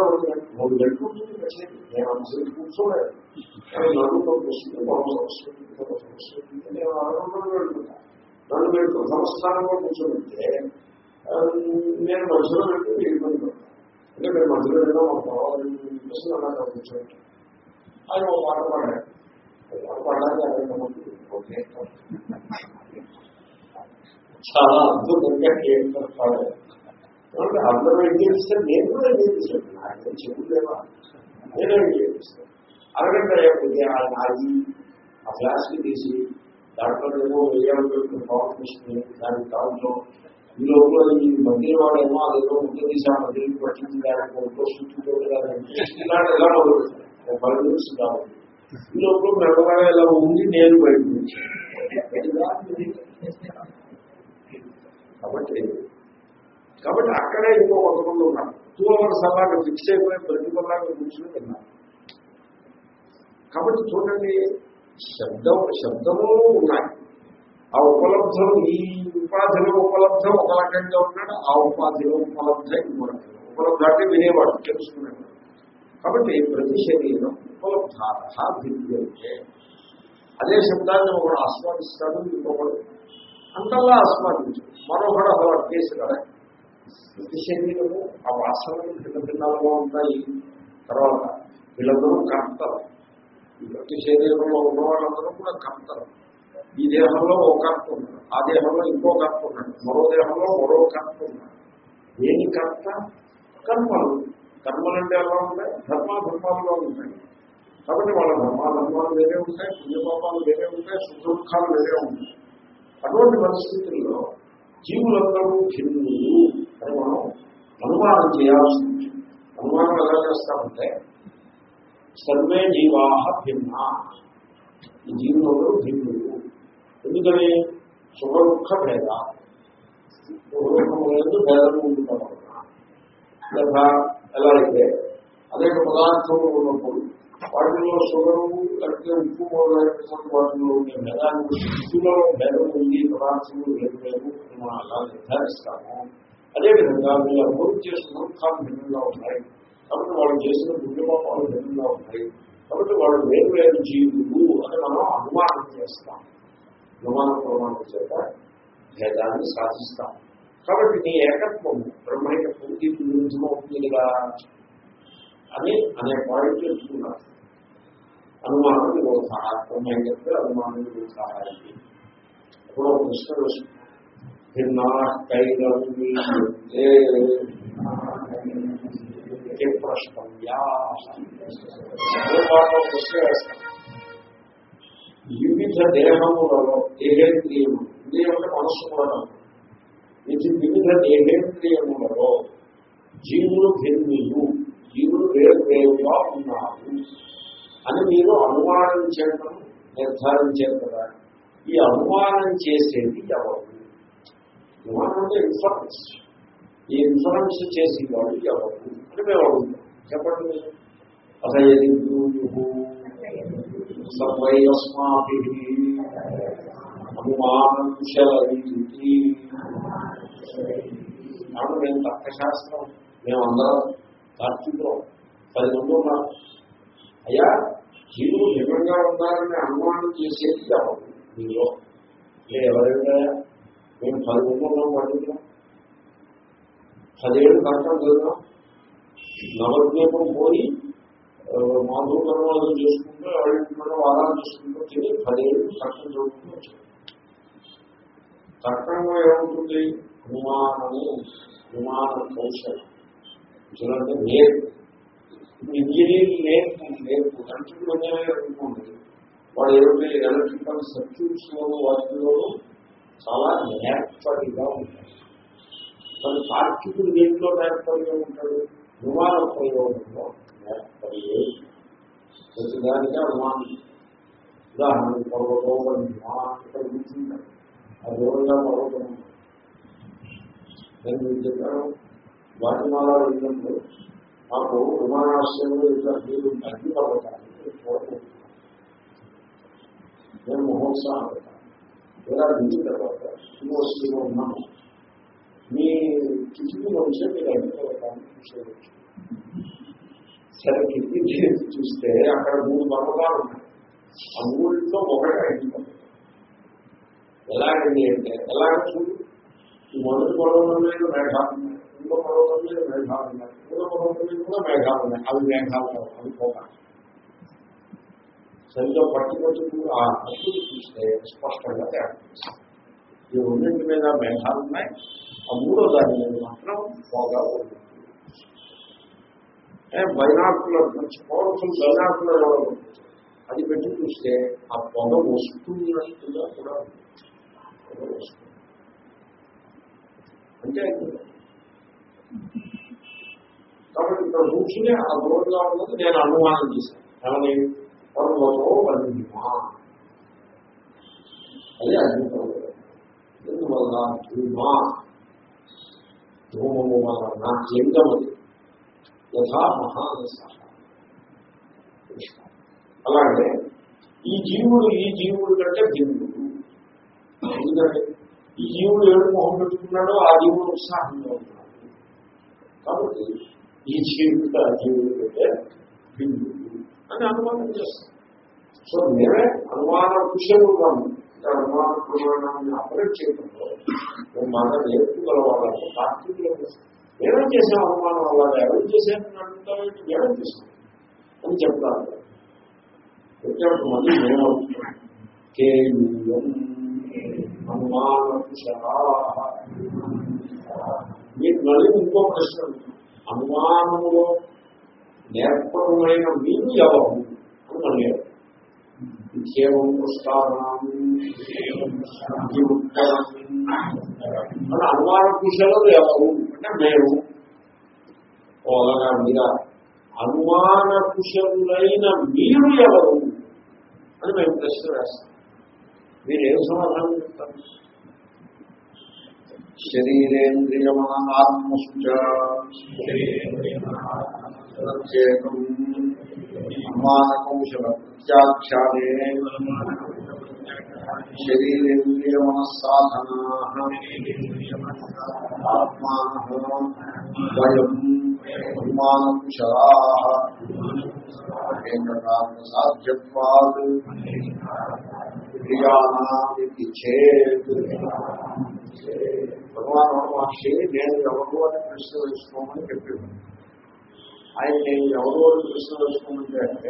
మూడు గంటలు ఉంటుంది నేను అంతసేపు కూర్చోలేదు. నేను నన్ను కూర్చుంటే మరో సంస్కృతి నేను అరగంటలో వెళ్తున్నాను నన్ను మీరు ప్రథమ స్థానంలో కూర్చోబెడితే నేను మధ్యలో పెట్టి మీరు ఇబ్బంది పడతాను అంటే మీరు మధ్యలో ఏదో మాకు పర్వాలేదు చెప్పేసి అలా కూర్చోబెట్టాను ఆయన ఒక పాట పాడాడు పాట పాడడానికి అరవై మంది ఓకే చాలా అద్భుతంగా కేంద్ర పాడారు కాబట్టి అందరూ ఏం చేస్తే నేను కూడా ఏం చేస్తాను నాకు చెప్పులేవా నేను ఏం చేస్తాను అరగంట అయ్యకపోతే ఆయన ఆగి ఆ ఫ్లాస్కి తీసి దాంట్లో ఏమో వెయ్యాలు పెట్టుకుని పవర్ తీసుకుని దాని దాంట్లో ఈ లోపల ఈ మందిర వాడేమో అదేదో ముందు తీసి ఆ మందిరికి పట్టించి దానికి ఒంట్లో చుట్టూ ఇలాంటి ఎలా మొదలు పెట్టారు ఒక పది నిమిషం కావాలి ఈ లోపల మెడలాగా ఇలా ఉంది నేను బయటకు వచ్చాను కాబట్టి కాబట్టి అక్కడే ఇంకో కొంతమంది ఉన్నారు. టూ అవర్స్ అలాగా ఫిక్స్ అయిపోయి ప్రతిఫలాగా కూర్చుని విన్నారు కాబట్టి చూడండి శబ్దం శబ్దము ఉన్నాయి. ఆ ఉపలబ్ధం ఈ ఉపాధిలో ఉపలబ్ధం ఒక రకంగా ఉన్నాడు ఆ ఉపాధిలో ఉపలబ్ధ ఇంకో రకంగా ఉపలబ్ధ అంటే వినేవాడు తెలుసుకునేవాడు. కాబట్టి ప్రతి శరీరం ఉపలబ్ధ భిద్యంతే అదే శబ్దాన్ని ఒకడు ఆస్వాదిస్తాడు ఇంకొకడు అంతల్లా ఆస్వాదించు. మరొకడు అలవాటు చేసి కదా. ప్రతి శరీరము ఆ వాసనలు భిన్న భిన్నాలుగా ఉంటాయి. తర్వాత వీళ్ళందరూ కర్తలు. ప్రతి శరీరంలో ఉన్న వాళ్ళందరూ కూడా కర్తలు. ఈ దేహంలో ఒక కర్త ఉన్నాడు. ఆ దేహంలో ఇంకో కర్త ఉన్నాడు. మరో దేహంలో మరో కర్త ఉన్నాడు. ఏమి కర్త? కర్మలు. కర్మలంటే ఎలా ఉంటాయి? ధర్మ ధర్మాలుగా ఉంటాయి. కాబట్టి వాళ్ళ ధర్మాధర్మాలు వేరే ఉంటాయి పుణ్యపాపాలు వేరే ఉంటాయి సుఖ దుఃఖాలు వేరే ఉంటాయి. అటువంటి పరిస్థితుల్లో జీవులందరూ భిన్నులు అని మనం అనుమానం చేయాల్సి ఉంటుంది. అనుమానం ఎలా చేస్తామంటే సర్వే జీవాహ భిన్న. ఈ జీవులందరూ భిన్నులు. ఎందుకని? సుఖ దుఃఖ భేద సుఖదుఖములందు భేదము ఉండటం వలన లేదా ఎలా అయితే? అనేక పదార్థములు ఉన్నప్పుడు వాటిలో షుగరు లేకపోతే ఉప్పు మొదలైనటువంటి వాటిలో ఉండే మెదాన్ని స్థితిలో భేదం ఉంది పదార్థములు లేదు లేదు మనం అలా నిర్ధారిస్తాము. అదేవిధంగా మీరు అభివృద్ధి చేసిన దుఃఖాలు భిన్నంగా ఉన్నాయి. కాబట్టి వాళ్ళు చేసిన పుణ్యపాపాలు భిన్నంగా ఉన్నాయి. కాబట్టి వాళ్ళు వేరు వేరు జీవులు అని మనం అనుమానం చేస్తాం. అనుమాన ప్రమాణం చేత భేదాన్ని సాధిస్తాం. కాబట్టి నీ ఏకత్వం బ్రహ్మైకత్వం దీనికి విరుద్ధమవుతుంది కదా అని అనే పాయింట్ చెప్తున్నారు. అనుమానం విరోధ బ్రహ్మైకత్వ అనుమానం విరోధ ఇప్పుడు ఒక ప్రశ్న వస్తుంది భిన్నా కైరవీ ప్రశ్నవ్యా ప్రశ్న వేస్తాం వివిధ దేహములలో దేహేంద్రియము ఇంద్రియం అంటే మనస్సు కూడా ఇది వివిధ దేహేంద్రియములలో జీవులు భిన్నులు జీవులు వేరు వేరుగా ఉన్నారు అని మీరు అనుమానం చేయడం నిర్ధారించారు కదా ఈ అనుమానం చేసేది ఎవరు? అనుమానం అంటే ఇన్ఫరెన్స్ ఈ ఇన్ఫరెన్స్ చేసి వాడు ఎవరు? అని మేము అడుగుతాం. చెప్పండి మీరు. అసలు అనుమానం శలీ కాబట్టి మేము తర్కశాస్త్రం మేమందరం తార్కికులం పది మంది ఉన్నారు. అయ్యా జీవులు నిజంగా ఉన్నారని అనుమానం చేసేది ఎవరు? మీలో లే ఎవరైనా మేము పది మంది ఉన్నాం పండితున్నాం పదేళ్ళు తర్కం చదివాం నవద్వీపం పోయి మాధుకర్మాలు చేసుకుంటూ ఎవరింట్లో వారాలు చేసుకుంటూ తిరిగి పదేళ్ళు కష్టం చదువుకుంటూ వచ్చాం. తర్కంలో ఏముంటుంది? అనుమానము అనుమాన కౌశలం. అంటే నేర్పు ఇంజనీరింగ్ నేర్పు నేర్పు కంట్రోల్ అనుకోండి వాడు ఏమిటి ఎలక్ట్రికల్ సర్క్యూట్స్ లోను వాటిలోనూ చాలా నేర్పడిగా ఉంటాయి మరి తార్కికుడు దేంట్లో నేర్పడిగా ఉంటాడు అనుమాన ప్రయోగంలో నేర్పడిగే ప్రతిదానిగా అనుమానం. ఉదాహరణ పర్వతం ఇక్కడ కూర్చుంటాడు ఆ దూరంగా పర్వతం. నేను మీకు చెప్పాను వాటిమాల వెళ్ళినప్పుడు మాకు విమానాశ్రయంలో ఇట్లా మీరు అగ్ని పర్వతాన్ని చూడలేదు నేను మహోత్సాహం ఇలా దిగిన తర్వాత యూనివర్సిటీలో ఉన్నాము మీ కిటికీ వచ్చే మీరు అగ్ని పర్వతాన్ని చూసేయచ్చు. సరే కిటికీ చూస్తే అక్కడ మూడు పర్వతాలు ఉన్నాయి. ఆ మూడింట్లో ఒకటే అగ్ని ఎలాగండి అంటే ఎలాగ చూడు? ఈ మొదటి పర్వతం మీద మేఘాలు ఉన్నాయి ఇంకో పర్వతం మీద మేఘాలు ఉన్నాయి కూడా మేఘాలు ఉన్నాయి అవి మేఘాలు కావు అవి పోగా సరిగ్గా పట్టుకొచ్చి ఆ పట్టు చూస్తే స్పష్టంగా తేడా ఈ రెండింటి మీద మేఘాలు ఉన్నాయి ఆ మూడో దాని మీద మాత్రం పోగా ఉంది బైనాకులర్ మంచి పవర్ఫుల్ బైనాకులర్ అది పెట్టి చూస్తే ఆ పొగ వస్తున్నట్టుగా కూడా వస్తుంది అంటే కాబట్టి ఇక్కడ కూర్చుని ఆ దూరంగా ఉన్నది నేను అనుమానం చేశాను. ఏమని పర్వతో వర్ణిమా అది అగ్నిపర్వతం ఎందువల్ల? ధూమా ధూమము వలన లింగమది యథా మహానస అలాగే ఈ జీవుడు ఈ జీవుడు కంటే భిన్నుడు. ఎందుకంటే ఈ జీవుడు ఏడు మొహం పెట్టుకున్నాడో ఆ జీవుడు ఉత్సాహంగా ఉన్నాడు కాబట్టి ఈ జీవిత జీవితం అంటే కంటే అని అనుమానం చేస్తాం సో మేమే అనుమాన విషయంలో అనుమాన ప్రమాణాన్ని అపరేట్ చేయడంలో మేము బాగా నేర్పుగలవాళ్ళము తార్కికులకు మేమేం చేసాం అనుమానం అలాగా ఎవరు చేశామని అడుగుతాం మేమేం చేసాం అని చెప్తారు. చెప్పినప్పుడు మళ్ళీ మేము అడుగుతున్నాం కేవలం అనుమానకుశలా మీరు మళ్ళీ ఇంకో ప్రశ్న అనుమానములో నేర్పరమైన మీరు ఎవరు? అని మళ్ళీ కేవలం మన అనుమాన కుశలు ఎవరు? అంటే మేము ఓ అలాగా మీరా? అనుమాన కుశలులైన మీరు ఎవరు? అని మేము ప్రశ్న వేస్తాం. మీరు ఏం సమాధానం చెప్తారు? శరీరేంద్రియమన ఆత్మసుచ ప్రత్యేకం అనుమానకౌశల ప్రత్యాఖ్యానే శరీరేంద్రియమన సాధనా క్రియాణానికి చేత్. భగవాన్ మహర్షి నేను ఎవరు అని ప్రశ్న వేసుకోమని చెప్పాడు ఆయన నేను ఎవరు అని ప్రశ్న వేసుకోమంటే అంటే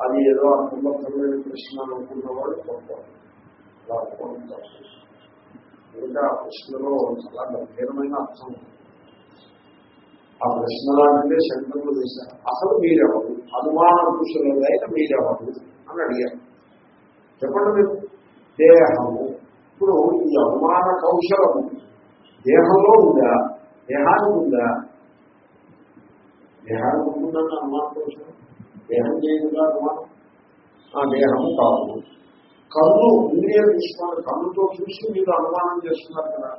అది ఏదో అనుకుంటున్న ప్రశ్న అనుకున్న వాళ్ళు పొందారు అలా అనుకోవడం తప్పు ఇంకా ఆ ప్రశ్నలో చాలా గంభీరమైన అర్థం ఉంది. ఆ ప్రశ్న అంటే శంకరులు వేశారు. అసలు మీరెవరు? అనుమాన పురుషులైన మీరెవరు? అని అడిగారు. చెప్పండి. మీరు దేహము. ఇప్పుడు ఈ అనుమాన కౌశలము దేహంలో ఉందా? దేహానికి ఉందా? దేహానికి ఉంటుందన్న అనుమాన కౌశలం. దేహం చేయకుండా అనుమానం ఆ దేహము కాదు. కన్ను ఇంద్రియ దృష్టి కన్నుతో చూసి మీరు అనుమానం చేస్తున్నారు కదా.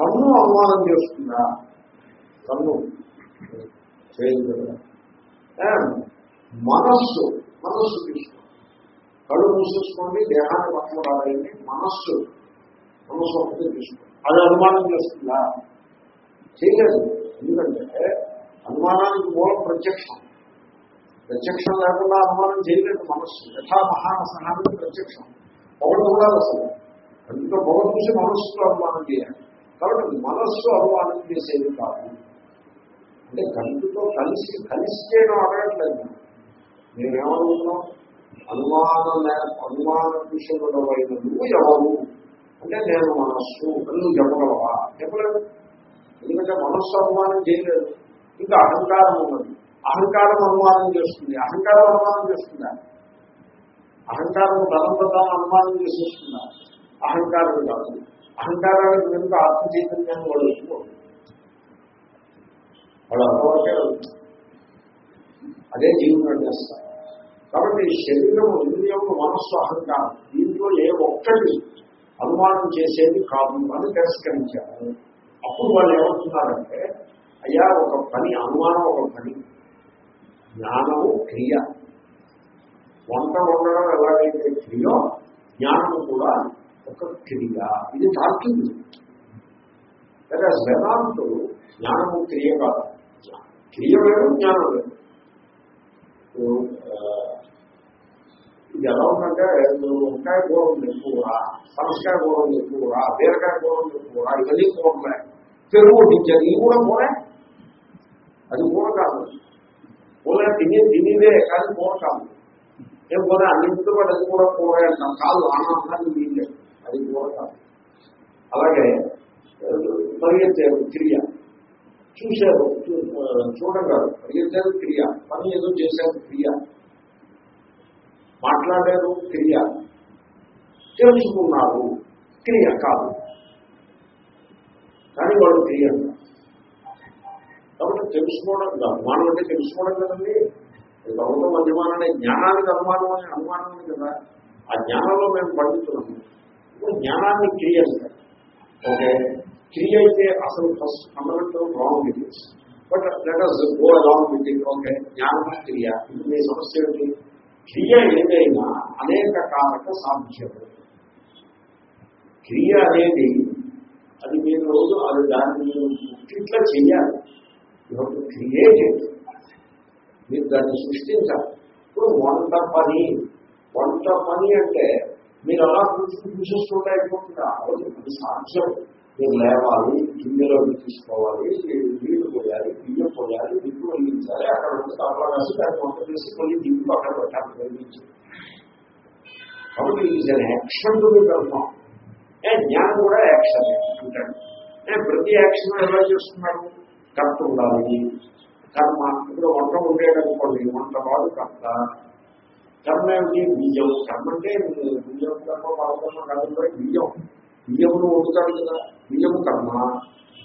కన్ను అనుమానం చేస్తుందా? కన్ను చేయదు కదా. మనస్సు. మనస్సు తీసుకోండి కళ్ళు మూసేసుకోండి దేహాన్ని పక్కన రాదండి మనస్సు మనస్సు ఒకటే తీసుకోండి అది అనుమానం చేస్తుందా? చేయలేదు. ఎందుకంటే అనుమానానికి మూలం ప్రత్యక్షం. ప్రత్యక్షం లేకుండా అనుమానం చేయలేదు మనస్సు. యథా మహానసహానికి ప్రత్యక్షం. పొగడు కూడా అసలు. అందులో పొగ చూసి మనస్సుతో అనుమానం చేయాలి. కాబట్టి మనస్సు అనుమానం చేసేది కాదు. అంటే కంటితో కలిసి కలిసి చేయడం అడగట్లేదు. నేనేమనుకున్నాం అనుమాన అనుమాన విషయమైన నువ్వు ఎవరు? అంటే నేను మనస్సు అని నువ్వు చెప్పగలవా చెప్పలేదు ఎందుకంటే మనస్సు అనుమానం చేయలేదు. ఇంకా అహంకారం ఉన్నది. అహంకారం అనుమానం చేస్తుంది. అహంకారం అనుమానం చేస్తుందా? అహంకారం తనంతరం అనుమానం చేసేస్తుందా? అహంకారం కాదు. అహంకారానికి వెనుక ఆత్మ చైతన్యాన్ని వాడు ఎక్కువ వాడు అంతవరకే అదే జీవనం చేస్తారు కాబట్టి శరీరము ఇంద్రియము మనస్సు అహంకారం దీంట్లో ఏ ఒక్కటి అనుమానం చేసేది కాదు అని తిరస్కరించారు. అప్పుడు వాళ్ళు ఏమంటున్నారంటే అయ్యా ఒక పని అనుమానం ఒక పని జ్ఞానము క్రియ. వంట వండడం ఎలాగైతే క్రియో జ్ఞానము కూడా ఒక క్రియ. ఇది తాకింది లేదా వేదాంతులు జ్ఞానము క్రియ కాదు. క్రియ లేదు జ్ఞానం లేదు ఇది ఎలా ఉందంటే వంకాయ కూరం ఎక్కువరా కూర పనసకాయ కూర ఉంది బీరకాయ కూరం ఎక్కువరా ఇవన్నీ కూరలే. పెరుగు వడ్డించారు ఇది కూడా కూరే? అది కూర కాదు. కూర తిని తినిదే కానీ కూర కాదు. ఏం కూర అన్నింటితో పాటు అది కూడా కూర అంటాం. కాదు ఆనందాన్ని వీళ్ళే అది కూర కాదు. అలాగే పరిగెత్తారు క్రియ. చూశారు చూ- పరిగెత్తారు క్రియ. పని ఏదో చేశారు క్రియ. మాట్లాడారు క్రియ. తెలుసుకున్నారు క్రియ కాదు. కానీ వాళ్ళు క్రియ కాబట్టి తెలుసుకోవడం అనుమానం అంటే తెలుసుకోవడం కదండి. ప్రభుత్వం మధ్యమానం అనే జ్ఞానానికి అనుమానం అనే అనుమానం ఉంది కదా. ఆ జ్ఞానంలో మేము పండితున్నాము. ఇప్పుడు జ్ఞానాన్ని క్రియ అంటారు. ఓకే? క్రియ అయితే అసలు ఫస్ట్ ఫండమెంటల్ రాంగ్ ఇది but let us go along with it okay? జ్ఞానం క్రియ. ఇది మీ సమస్య ఏంటి? క్రియ ఏదైనా అనేక కారక సాధ్యము. క్రియ అనేది అది మీరు రోజు అది దాన్ని మీరు ఇట్లా చెయ్యాలి. క్రియేట్ మీరు దాన్ని సృష్టించాలి. ఇప్పుడు వంట పని వంట పని అంటే మీరు అలా కూర్చుని చూసేస్తుంటే అయిపోతుందా? అది అది సాధ్యం. మీరు లేవాలి గిన్నెలో తీసుకోవాలి నీళ్ళు పోయాలి బియ్యం పోయాలి దిక్కు వెలిగించాలి అక్కడ ఉంటే తప్పలా కాసి దాన్ని వంట చేసి కొన్ని దిక్కు అక్కడ పెట్టాలి వెలిగించి కాబట్టి ఇది an action to be perform జ్ఞానం కూడా యాక్షన్ అంటాడు ప్రతి యాక్షన్ ఎలా చేస్తున్నాడు? కర్త ఉండాలి. కర్మ ఇప్పుడు వంట ఉండేటనుకోండి వంట వాడు కర్త. కర్మ ఏమిటి? బీజం కర్మ అంటే బీజం కర్మ పదకొండ కాదు బీజం బియ్యమును వండుతాడు కదా. బియ్యము కర్మ.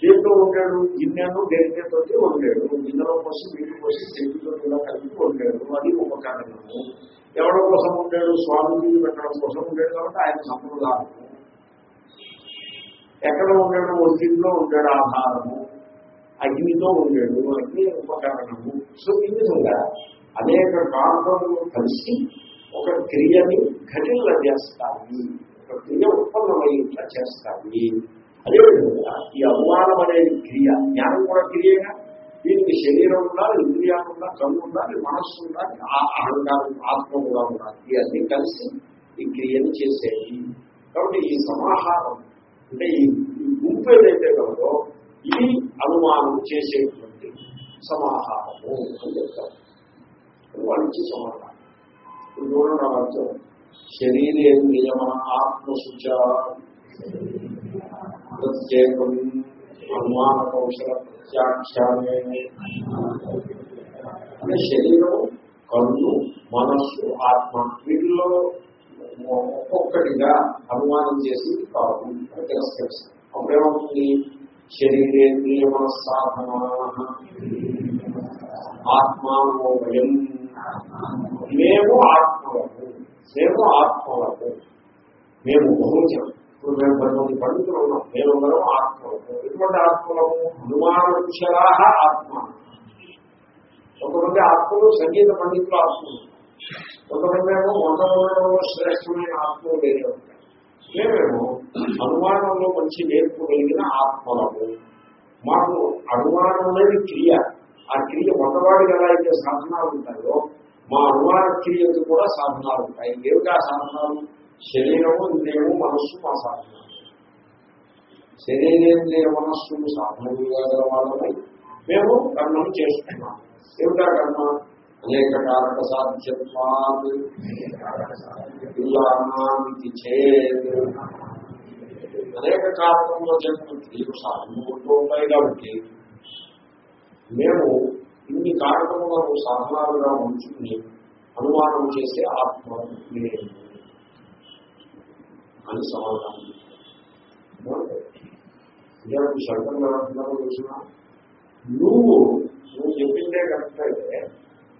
దేంతో ఉండాడు గిన్నెను దేనితో ఉండాడు గిన్నెలో పోసి వీటి పోసి చెట్టుతో ఇలా కలిపి ఉండాడు అది ఉపకరణము ఎవరి కోసం ఉండాడు స్వామిజీని పెట్టడం కోసం ఉండాడు కాబట్టి ఆయన సంప్రదాయం. ఎక్కడ ఉండాడు ఒంటిలో ఉండాడు ఆధారము అగ్నితో ఉండాడు అగ్ని ఉపకరణము. సో ఈ విధంగా అనేక కారణములు కలిసి ఒక క్రియని ఘటిల్ల చేస్తాయి ఒక క్రియ ఉత్పన్నమయ్యేట్లా చేస్తాయి. అదేవిధంగా ఈ అనుమానం అనేది క్రియ. జ్ఞానం కూడా క్రియగా? దీనికి శరీరం ఉండాలి ఇంద్రియాలు ఉండాలి కళ్ళు ఉండాలి మనస్సు ఉండాలి అహంకారం ఆత్మ కూడా ఉండాలి. ఇవన్నీ కలిసి ఈ క్రియను చేసేది కాబట్టి ఈ సమాహారం అంటే ఈ గుంపు ఏదైతే కలదో ఇది అనుమానం చేసేటువంటి సమాహారము అని చెప్తారు. వాళ్ళు సమాహారం ఇప్పుడు చూడండి ఆ వాక్యం. శరీరేంద్రియమ ప్రత్యేకం అనుమాన కౌశల ప్రత్యాఖ్యానే అంటే శరీరం కన్ను మనస్సు ఆత్మ వీటిలో ఒక్కొక్కటిగా అనుమానం చేసి కాదు అని తిరస్కరిస్తాం అప్పుడేమవుతుంది? శరీరేంద్రియ మనస్సాధన. ఆత్మానోభయం మేము ఆత్మలకు మేము ఆత్మలకు మేము బహుజనం. ఇప్పుడు మేము పది మంది పండితులు ఉన్నాం నేను అందరం ఆత్మలము ఎటువంటి ఆత్మలము హనుమాన ఆత్మ. కొంతమంది ఆత్మలు సంగీత పండితులు ఆత్మలు. కొంతమంది ఏమో మొట్టమొదటిలో శ్రేష్టమైన ఆత్మలు లేదు మేమేమో అనుమానంలో మంచి నేర్పు కలిగిన ఆత్మలము. మాకు అనుమానం అనేది క్రియ. ఆ క్రియ మొట్టవాడికి ఎలా అయితే సాధనాలు ఉంటాయో మా అనుమాన క్రియకు కూడా సాధనాలు ఉంటాయి. ఏమిటి ఆ సాధనాలు? శరీరము ఇంద్రియము మనస్సు మా సాధన. శరీరేంద్రియ మనస్సును సాధనలుగా గల వాళ్ళని మేము కర్మం చేస్తున్నాం. ఏమిటా కర్మ? అనేక కారక సాధ్యత్వాలు. అనేక కారణంలో చెప్పిన క్రియలు సాధనలు ఉంటాయి కాబట్టి మేము ఇన్ని కారణములను సాధనాలుగా ఉంచుకుని అనుమానం చేసే ఆత్మ లేదు అని సమాధానం. ఇలాంటి శంకర్ అంటున్నారో చూసిన నువ్వు నువ్వు చెప్పిందే కరెక్ట్. అయితే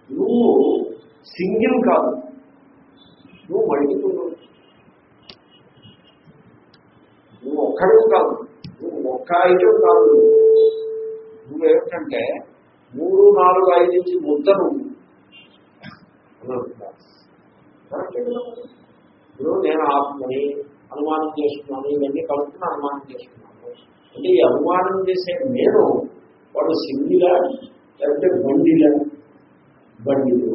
నువ్వు సింగిల్ కాదు. నువ్వు మల్టిపుల్ నువ్వు ఒక్కడే కాదు. నువ్వు ఒక్క ఐటమ్ కాదు. నువ్వేమిటంటే మూడు నాలుగు ఐదు నుంచి ముద్ద నువ్వు. ఇప్పుడు నేను ఆత్మని అనుమానం చేస్తున్నాను ఇవన్నీ కలుపుకుని అనుమానం చేస్తున్నాను అంటే ఈ అనుమానం చేసే నేను వాడు సింగిలా లేకపోతే బండిలా బండిలు.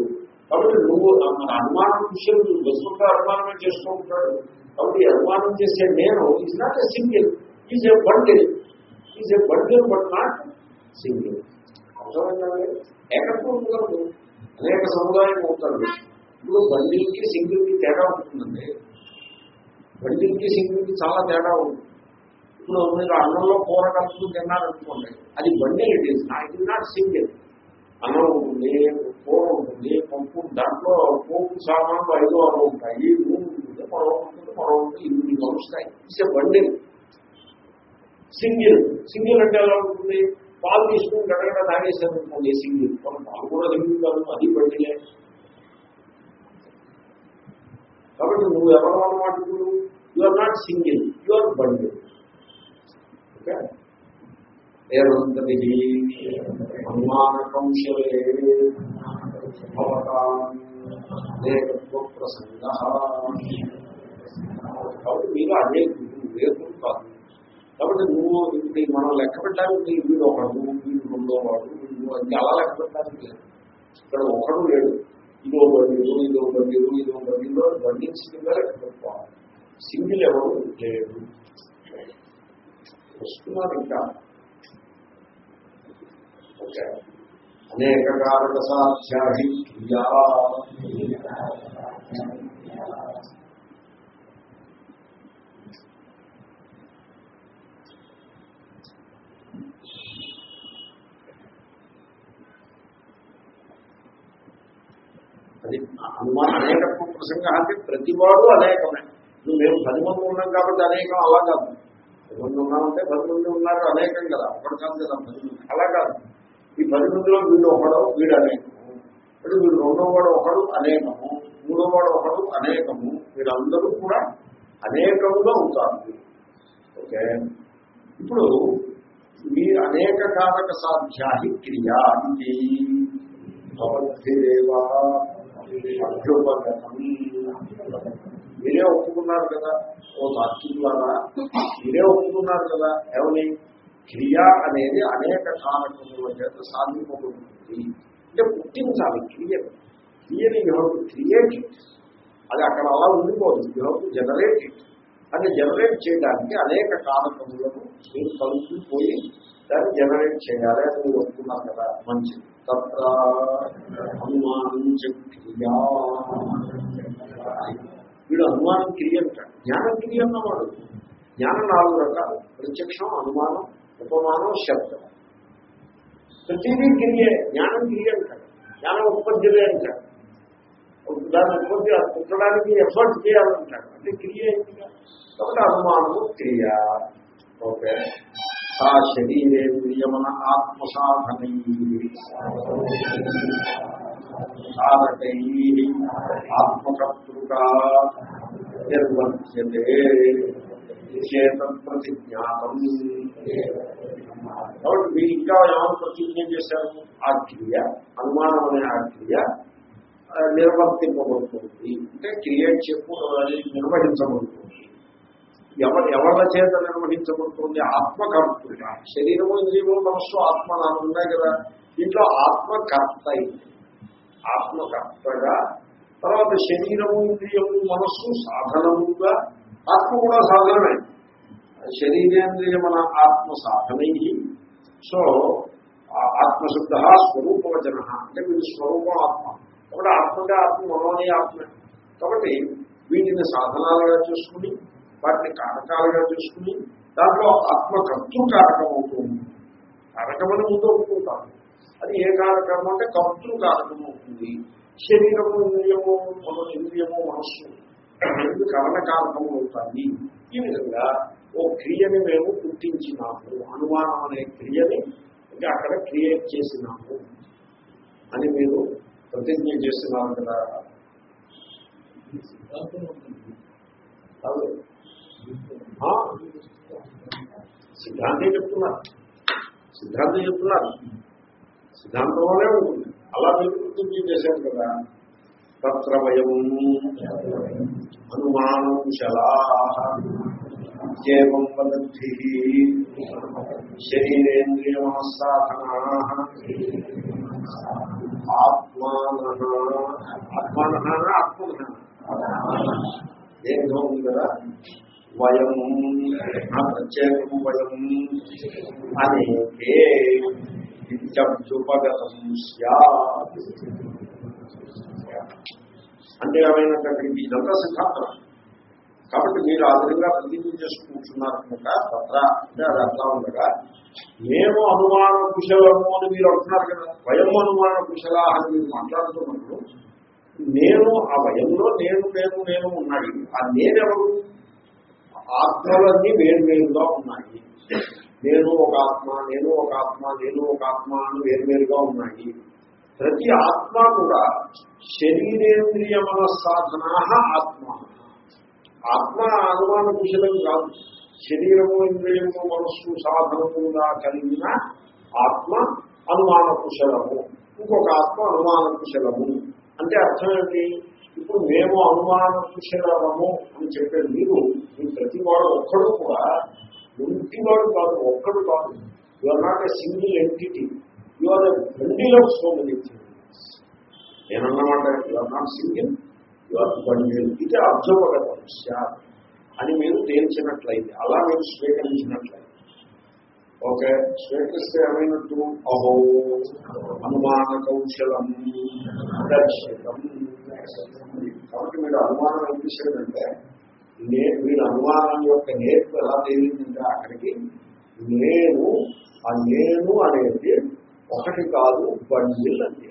కాబట్టి నువ్వు మన అనుమానం విషయం వస్తుంటే అనుమానమే చేస్తూ ఉంటాడు. కాబట్టి ఈ అనుమానం చేసే నేను is not a single is a bundle is a bundle but not single అర్థమైందండి ఏకత్వం ఉండదు అనేక సముదాయం అవుతారు ఇప్పుడు బండిల్కి సింగిల్కి తేడా ఉంటుందండి. బండిల్కి సింగిల్కి చాలా తేడా ఉంది. ఇప్పుడు మీరు అన్నంలో కూర కలుపుతూ తిన్నారనుకోండి అది బండి it is not it not single అన్నం ఉంటుంది కూర ఉంటుంది పప్పు దాంట్లో పోపు సామాన్లు ఐదు ఆరు ఉంటాయి నూనె ఉంటుంది పొడవ ఉంటుంది పొడవ ఉంటుంది ఇవి కలుస్తాయి. ఇట్స్ బండి. సింగిల్ సింగిల్ అంటే ఎలా ఉంటుంది? పాలు తీసుకుని గడగడ తాగేసాను అనుకోండి సింగిల్ మనం పాలు కూడా సింగిల్ కాదు అది బండిలే. కాబట్టి నువ్వు ఎవరు అన్నమాట ఇప్పుడు you are not single you are bundle okay ఏమంతది అనుమానకంశలే ప్రసంగ కాబట్టి మీరు అదే వేరు కాదు. కాబట్టి నువ్వు ఇప్పుడు మనం లెక్క పెట్టడానికి వీడు ఒకడు వీడు రెండో వాడు వీడు అంటే అలా లెక్క పెట్టడానికి లేదు. ఇక్కడ ఒకడు లేడు. ఇదో బండిలు ఇదో బండిలు ఇదో బండిలో బండిల్స్ కింద లెక్క సింగిల్ ఎవరు? లేదు. వస్తున్నారు ఇంకా. ఓకే. అనేక కారణ సాధ్యాహి క్రియా అది హనుమాన్ అనేకత్వ ప్రసంగం అంటే ప్రతివాడు అనేకమే. నువ్వు మేము పది మంది ఉన్నాం కాబట్టి అనేకం అలా కాదు. ఎంతమంది ఉన్నామంటే పది మంది ఉన్నారు అనేకం కదా. ఒకటి కాదు కదా పది మంది అలా కాదు. ఈ పది మందిలో వీడు ఒకడు వీడు అనేకము అంటే వీడు రెండో వాడు ఒకడు అనేకము. మూడో వాడు ఒకడు అనేకము. వీళ్ళందరూ కూడా అనేకముగా ఉంటారు. ఓకే? ఇప్పుడు మీ అనేక కారక సాధ్యాహి క్రియా ఇది. భవద్భిరేవా. మీరే ఒప్పుకున్నారు కదా? ఓ సాక్షిద్వారా మీరే ఒప్పుకున్నారు కదా? ఏమని? క్రియ అనేది అనేక కారకముల చేత సాధింపబడుతుంది. అంటే పుట్టించాలి క్రియ. క్రియని ఎవరు క్రియేట్ అది అక్కడ అలా ఉండిపోదు. ఎవరు జనరేట్ అది జనరేట్ చేయడానికి అనేక కారకములను మీరు కలుపుకుపోయి దాన్ని జనరేట్ చేయాలి అని మీరు ఒప్పుకున్నారు కదా? మంచిది. తత్ర అనుమానం క్రియా వీడు అనుమానం క్రియ అంటాడు. జ్ఞానం క్రియ అన్నవాడు. జ్ఞానం నాలుగు రకాలు. ప్రత్యక్షం అనుమానం ఉపమానం శబ్దం. ప్రతిదీ క్రియే జ్ఞానం క్రియ అంటాడు. జ్ఞానం ఉత్పత్తిలే అంటాడు. దాన్ని ఉత్పత్తి పుట్టడానికి ఎఫర్ట్ చేయాలంటాడు. అంటే క్రియ ఏంటిగా కాబట్టి అనుమానము క్రియ. ఓకే. సా శరీరేంద్రియమన ఆత్మసాధనై సాధకై ఆత్మకర్తృగా నిర్వర్త్యతే చేత కాబట్టి మీరు ఇంకా ఏమైనా ప్రతిజ్ఞ చేశారు? ఆ క్రియ అనుమానం అనే ఆ క్రియ నిర్వర్తింపబడుతుంది. అంటే క్రియేట్ చెప్పు అది నిర్వహించబడుతుంది. ఎవరు ఎవరి చేత నిర్వహించబడుతుంది? ఆత్మకర్త శరీరము ఇంద్రియము మనస్సు ఆత్మ నాకు ఉన్నాయి కదా. దీంట్లో ఆత్మకర్త అయింది ఆత్మకర్తగా తర్వాత శరీరము ఇంద్రియము మనస్సు సాధనముగా ఆత్మ కూడా సాధనమే. శరీరేంద్రియ మన ఆత్మ సాధనై. సో ఆత్మశుద్ధ స్వరూపవచన. అంటే వీడి స్వరూపం ఆత్మ. కాబట్టి అంటే ఆత్మ మనోనే ఆత్మ. కాబట్టి వీటిని సాధనాలుగా చేసుకుని వాటిని కారకాలుగా చేసుకుని దాంట్లో ఆత్మ కర్తృ కారకం అవుతుంది కారకమని ముందు ఒప్పుకుంటాను అది ఏ కారకం అంటే కర్తృ కారకం అవుతుంది శరీరము ఇంద్రియము మన ఇంద్రియము మనస్సు. రెండు కరణ కారకము అవుతాయి ఈ విధంగా ఓ క్రియని మేము పుట్టించినాము అనుమానం అనే క్రియని ఇంకా అక్కడ క్రియేట్ చేసినాము అని మీరు ప్రతిజ్ఞ చేస్తున్నారు కదా? సిద్ధాంతం చెప్తున్నారు. సిద్ధాంతం చెప్తున్నారు. సిద్ధాంతంలోనే ఉంటుంది. అలా మీరు ప్రతిజ్ఞ చేశారు కదా. తత్ర వయం అనుమానంశలా ఏం వదంతి శరీరేంద్రియ మనస్సాధనా ఆత్మాన ఆత్మాన ఆత్మన ఏంటో ఉంది కదా. వయము నా ప్రత్యేకము వయం అనేకే విద్యుపగతం స్యాత్. అంటే ఏమైనా ఇదంతా సిద్ధాంతం? కాబట్టి మీరు ఆ విధంగా ప్రతిజ్ఞ చేసుకుంటున్నారు కనుక తత్ర అంటే అది అట్లా ఉండగా మేము అనుమాన కుశలము అని మీరు అంటున్నారు కదా వయం అనుమాన కుశల అని మీరు మాట్లాడుతున్నప్పుడు నేను ఆ వయంలో నేను నేను నేను ఉన్నాయి ఆ నేనెవరు? ఆత్మలన్నీ వేరువేరుగా ఉన్నాయి. నేను ఒక ఆత్మ నేను ఒక ఆత్మ నేను ఒక ఆత్మ అని వేరువేరుగా ఉన్నాయి. ప్రతి ఆత్మ కూడా శరీరేంద్రియ మనస్సాధనా ఆత్మ. ఆత్మ అనుమాన కుశలం కాదు. శరీరము ఇంద్రియము మనస్సు సాధనముగా కలిగిన ఆత్మ అనుమాన కుశలము ఇంకొక ఆత్మ అనుమాన కుశలము అంటే అర్థం ఏంటి? ఇప్పుడు మేము అనుమానం చూసేదాము అని చెప్పే మీరు మీ ప్రతి వాడు ఒక్కడు కూడా ఇంటివాడు కాదు ఒక్కడు కాదు. You are not a single entity you are bundle of so many నేనన్నమాట you are not single you are bundle ఇది అబ్జర్వగతం సార్ అని మీరు తేల్చినట్లయితే అలా మీరు స్వీకరించినట్లయితే. ఓకే స్వీకరిస్తే ఏమైనట్టు? అహో అనుమాన కౌశలం దర్శకం. కాబట్టి మీరు అనుమానం ఏం చేశాడంటే నే వీడు అనుమానం యొక్క నేర్పు ఎలా తేలిందంటే అక్కడికి నేను ఆ నేను అనేది ఒకటి కాదు బండిల్ అంటే